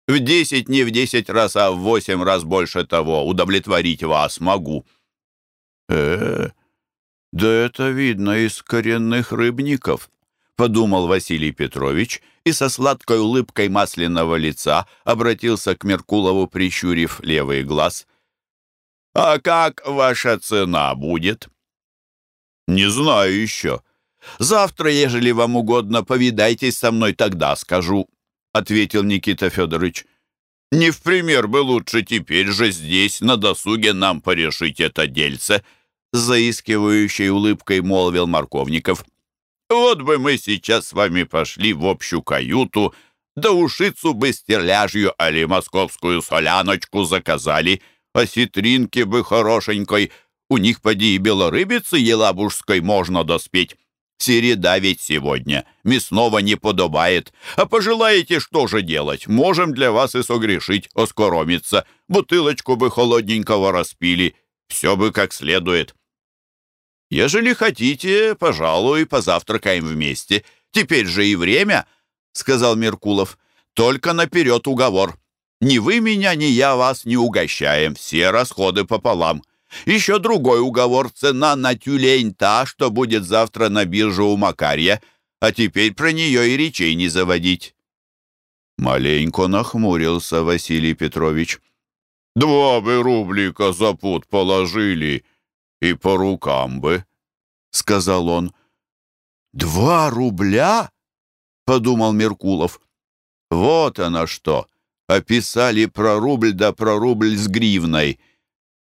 В десять, не в десять раз, а в восемь раз больше того удовлетворить вас могу э да это видно из коренных рыбников», — подумал Василий Петрович и со сладкой улыбкой масляного лица обратился к Меркулову, прищурив левый глаз. «А как ваша цена будет?» «Не знаю еще. Завтра, ежели вам угодно, повидайтесь со мной, тогда скажу», — ответил Никита Федорович. «Не в пример бы лучше теперь же здесь, на досуге, нам порешить это дельце», с заискивающей улыбкой молвил Марковников. «Вот бы мы сейчас с вами пошли в общую каюту, да ушицу бы стерляжью, али московскую соляночку заказали, а ситринки бы хорошенькой, у них поди и белорыбицы елабужской можно доспеть». Середа ведь сегодня. Мясного не подобает. А пожелаете, что же делать? Можем для вас и согрешить, оскоромиться. Бутылочку бы холодненького распили. Все бы как следует. Ежели хотите, пожалуй, позавтракаем вместе. Теперь же и время, — сказал Меркулов. Только наперед уговор. Ни вы меня, ни я вас не угощаем. Все расходы пополам. Еще другой уговор. Цена на тюлень та, что будет завтра на бирже у Макарья. А теперь про нее и речей не заводить. Маленько нахмурился Василий Петрович. «Два бы рублика за пуд положили», «И по рукам бы», — сказал он. «Два рубля?» — подумал Меркулов. «Вот оно что! Описали про рубль да про рубль с гривной.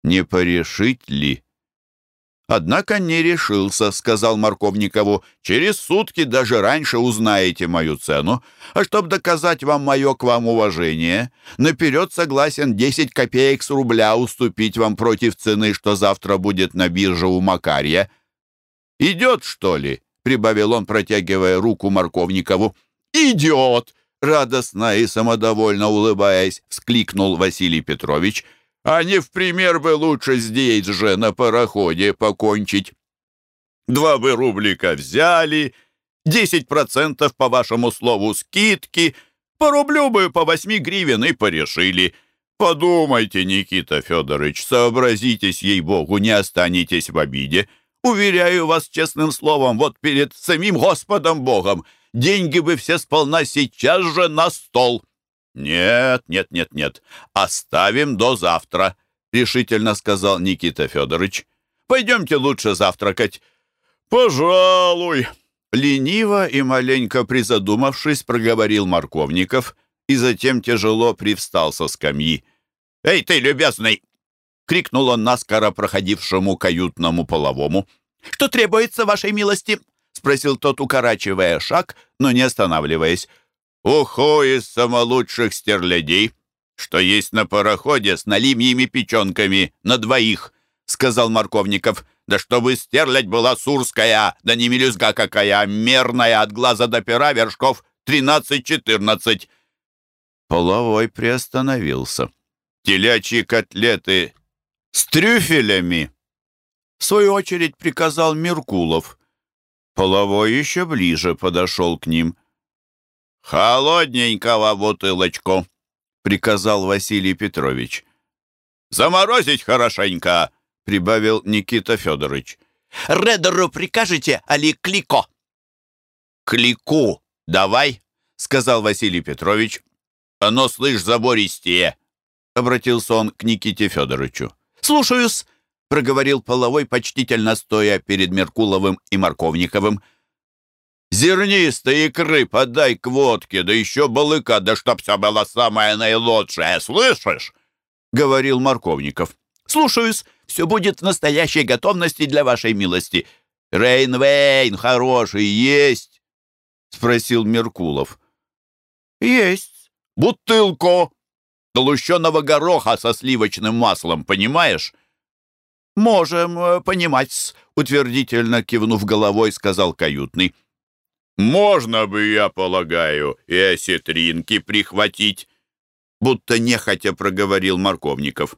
Не порешить ли?» «Однако не решился», — сказал Марковникову. «Через сутки, даже раньше, узнаете мою цену. А чтоб доказать вам мое к вам уважение, наперед согласен 10 копеек с рубля уступить вам против цены, что завтра будет на бирже у Макарья». «Идет, что ли?» — прибавил он, протягивая руку Марковникову. «Идет!» — радостно и самодовольно улыбаясь, вскликнул Василий Петрович — а не в пример бы лучше здесь же на пароходе покончить. Два бы рублика взяли, десять процентов по вашему слову скидки, по рублю бы по восьми гривен и порешили. Подумайте, Никита Федорович, сообразитесь, ей-богу, не останетесь в обиде. Уверяю вас честным словом, вот перед самим Господом Богом, деньги бы все сполна сейчас же на стол». «Нет, нет, нет, нет, оставим до завтра», — решительно сказал Никита Федорович. «Пойдемте лучше завтракать». «Пожалуй», — лениво и маленько призадумавшись, проговорил Марковников и затем тяжело привстал со скамьи. «Эй, ты, любезный, — крикнул он наскоро проходившему каютному половому. «Что требуется вашей милости?» — спросил тот, укорачивая шаг, но не останавливаясь. «Ухо из самолучших стерлядей, что есть на пароходе с налимьими печенками на двоих», — сказал Марковников. «Да чтобы стерлядь была сурская, да не мелюзга какая, мерная от глаза до пера вершков тринадцать-четырнадцать». Половой приостановился. «Телячьи котлеты с трюфелями!» В свою очередь приказал Меркулов. Половой еще ближе подошел к ним. «Холодненького бутылочку!» — приказал Василий Петрович. «Заморозить хорошенько!» — прибавил Никита Федорович. «Редеру прикажете, али клико?» «Клику давай!» — сказал Василий Петрович. «Оно, слышь, забористее!» — обратился он к Никите Федоровичу. «Слушаюсь», — проговорил Половой, почтительно стоя перед Меркуловым и Марковниковым. «Зернистой икры подай к водке, да еще балыка, да чтоб все было самое наилучшее, слышишь?» — говорил Марковников. «Слушаюсь, все будет в настоящей готовности для вашей милости. Рейнвейн хороший есть?» — спросил Меркулов. «Есть. Бутылку!» толущенного гороха со сливочным маслом, понимаешь?» «Можем э, понимать утвердительно кивнув головой, сказал каютный. «Можно бы, я полагаю, и осетринки прихватить», будто нехотя проговорил Марковников.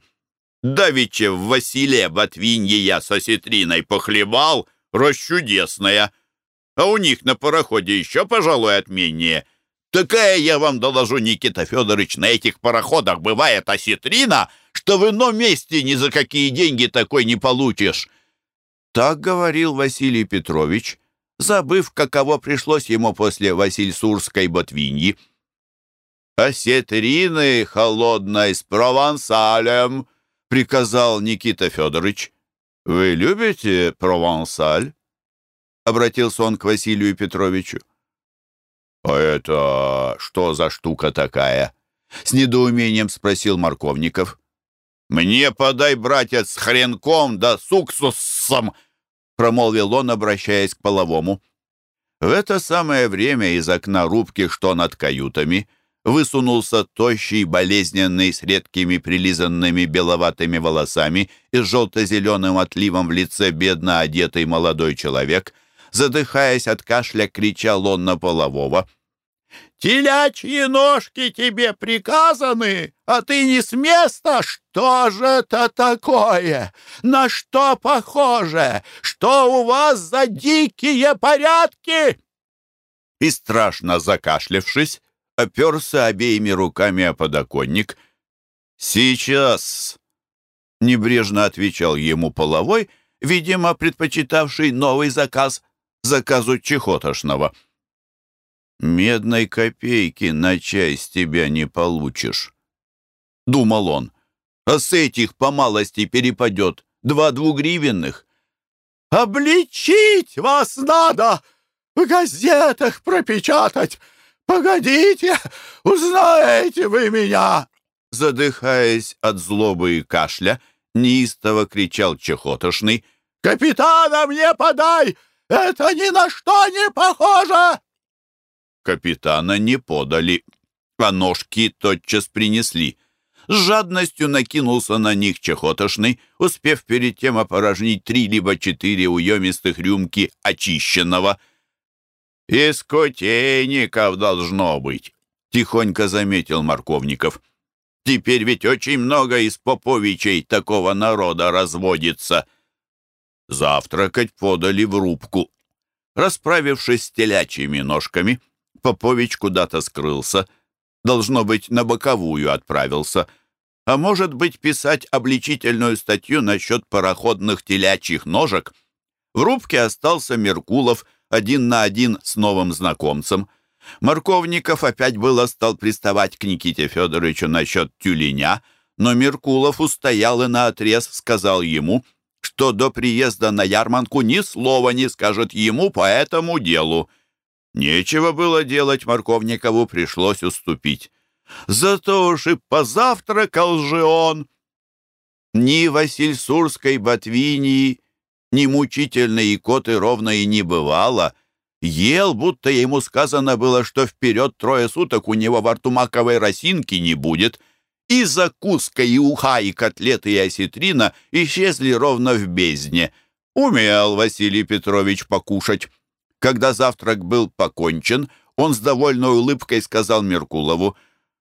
«Давеча в Василе Ботвинье я с осетриной похлебал, расчудесная, а у них на пароходе еще, пожалуй, отменнее». Такая, я вам доложу, Никита Федорович, на этих пароходах бывает осетрина, что в ином месте ни за какие деньги такой не получишь». Так говорил Василий Петрович, забыв, каково пришлось ему после Васильсурской ботвиньи. «Осетрины холодной с провансалем», — приказал Никита Федорович. «Вы любите провансаль?» — обратился он к Василию Петровичу. «А это что за штука такая?» — с недоумением спросил Марковников. «Мне подай, братец, с хренком да с уксусом!» — промолвил он, обращаясь к половому. В это самое время из окна рубки, что над каютами, высунулся тощий, болезненный, с редкими прилизанными беловатыми волосами и желто-зеленым отливом в лице бедно одетый молодой человек. Задыхаясь от кашля, кричал он на полового — Телячьи ножки тебе приказаны, а ты не с места. Что же это такое? На что похоже? Что у вас за дикие порядки?» И страшно закашлявшись, оперся обеими руками о подоконник. «Сейчас!» — небрежно отвечал ему половой, видимо, предпочитавший новый заказ заказу Чехотошного — «Медной копейки на чай с тебя не получишь», — думал он. «А с этих по малости перепадет два двугривенных». «Обличить вас надо! В газетах пропечатать! Погодите, узнаете вы меня!» Задыхаясь от злобы и кашля, неистово кричал Чехотошный. «Капитана мне подай! Это ни на что не похоже!» Капитана не подали, а ножки тотчас принесли. С жадностью накинулся на них чехотошный, успев перед тем опорожнить три либо четыре уемистых рюмки очищенного. «Из котейников должно быть», — тихонько заметил Марковников. «Теперь ведь очень много из поповичей такого народа разводится». Завтракать подали в рубку. Расправившись с телячьими ножками, Попович куда-то скрылся. Должно быть, на боковую отправился. А может быть, писать обличительную статью насчет пароходных телячьих ножек. В рубке остался Меркулов один на один с новым знакомцем. Марковников опять было стал приставать к Никите Федоровичу насчет тюленя, но Меркулов устоял и наотрез сказал ему, что до приезда на ярманку ни слова не скажет ему по этому делу. Нечего было делать, Марковникову пришлось уступить. Зато уж и позавтракал же он. Ни Васильсурской Ботвинии, ни мучительной икоты ровно и не бывало. Ел, будто ему сказано было, что вперед трое суток у него во рту маковой росинки не будет. И закуска, и уха, и котлеты, и осетрина исчезли ровно в бездне. Умел Василий Петрович покушать. Когда завтрак был покончен, он с довольной улыбкой сказал Меркулову,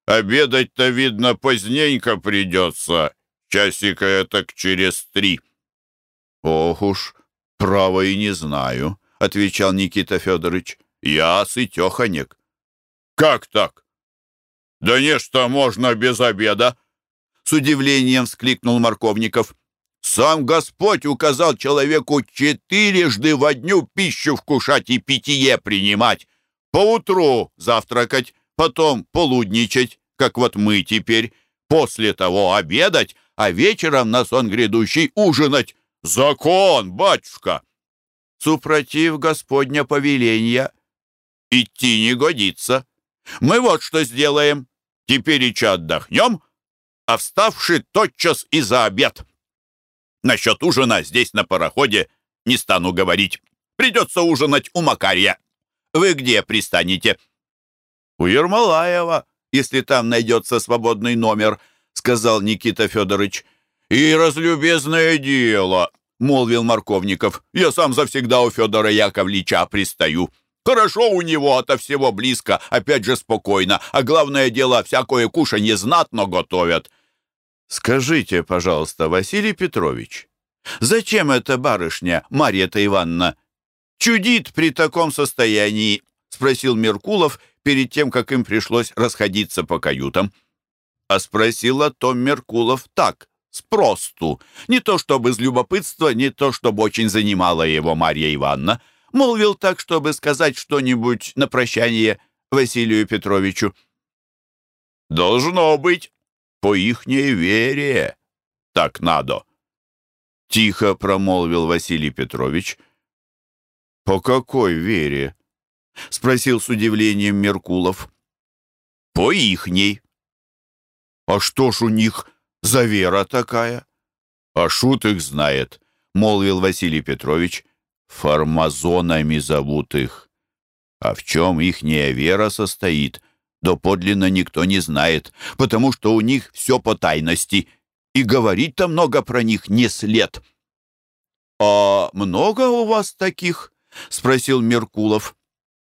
«Обедать-то, видно, поздненько придется, часика так через три». «Ох уж, право и не знаю», — отвечал Никита Федорович. «Я сытеханек». «Как так?» «Да не что можно без обеда!» С удивлением вскликнул Марковников. «Сам Господь указал человеку четырежды во дню пищу вкушать и питье принимать. Поутру завтракать, потом полудничать, как вот мы теперь, после того обедать, а вечером на сон грядущий ужинать. Закон, батюшка!» «Супротив Господня повеления идти не годится. Мы вот что сделаем. Теперь еще отдохнем, а вставши тотчас и за обед. Насчет ужина здесь на пароходе не стану говорить. Придется ужинать у Макария. Вы где пристанете?» «У Ермолаева, если там найдется свободный номер», — сказал Никита Федорович. «И разлюбезное дело», — молвил Марковников. «Я сам завсегда у Федора Яковлевича пристаю». Хорошо у него, ото всего близко, опять же спокойно, а главное дело, всякое кушанье знатно готовят. Скажите, пожалуйста, Василий Петрович, зачем эта барышня, Марья-то Ивановна, чудит при таком состоянии? Спросил Меркулов перед тем, как им пришлось расходиться по каютам. А спросила Том Меркулов так, спросту. Не то чтобы из любопытства, не то чтобы очень занимала его Марья Ивановна, молвил так, чтобы сказать что-нибудь на прощание Василию Петровичу. «Должно быть, по ихней вере так надо», — тихо промолвил Василий Петрович. «По какой вере?» — спросил с удивлением Меркулов. «По ихней». «А что ж у них за вера такая?» «А шут их знает», — молвил Василий Петрович. Формазонами зовут их. А в чем ихняя вера состоит, доподлинно никто не знает, потому что у них все по тайности, и говорить-то много про них не след. «А много у вас таких?» — спросил Меркулов.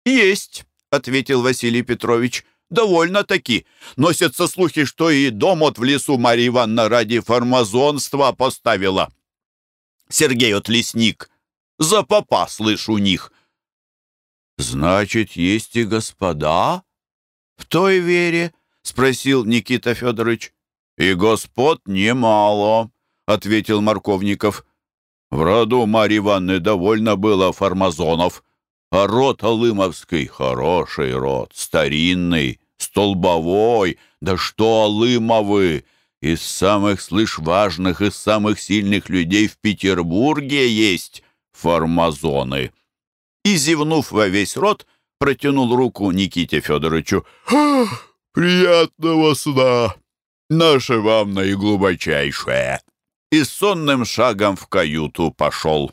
«Есть», — ответил Василий Петрович. «Довольно-таки. Носятся слухи, что и дом от в лесу Марья Ивановна ради формазонства поставила. Сергей от лесник за попа, слышу, у них. «Значит, есть и господа в той вере?» — спросил Никита Федорович. «И господ немало», — ответил Марковников. «В роду Марьи Ивановны довольно было фармазонов, а род Алымовский — хороший род, старинный, столбовой, да что Алымовы!» Из самых, слышь, важных, из самых сильных людей в Петербурге есть формазоны. И, зевнув во весь рот, протянул руку Никите Федоровичу. «Приятного сна! Наше вам наиглубочайшее!» И сонным шагом в каюту пошел.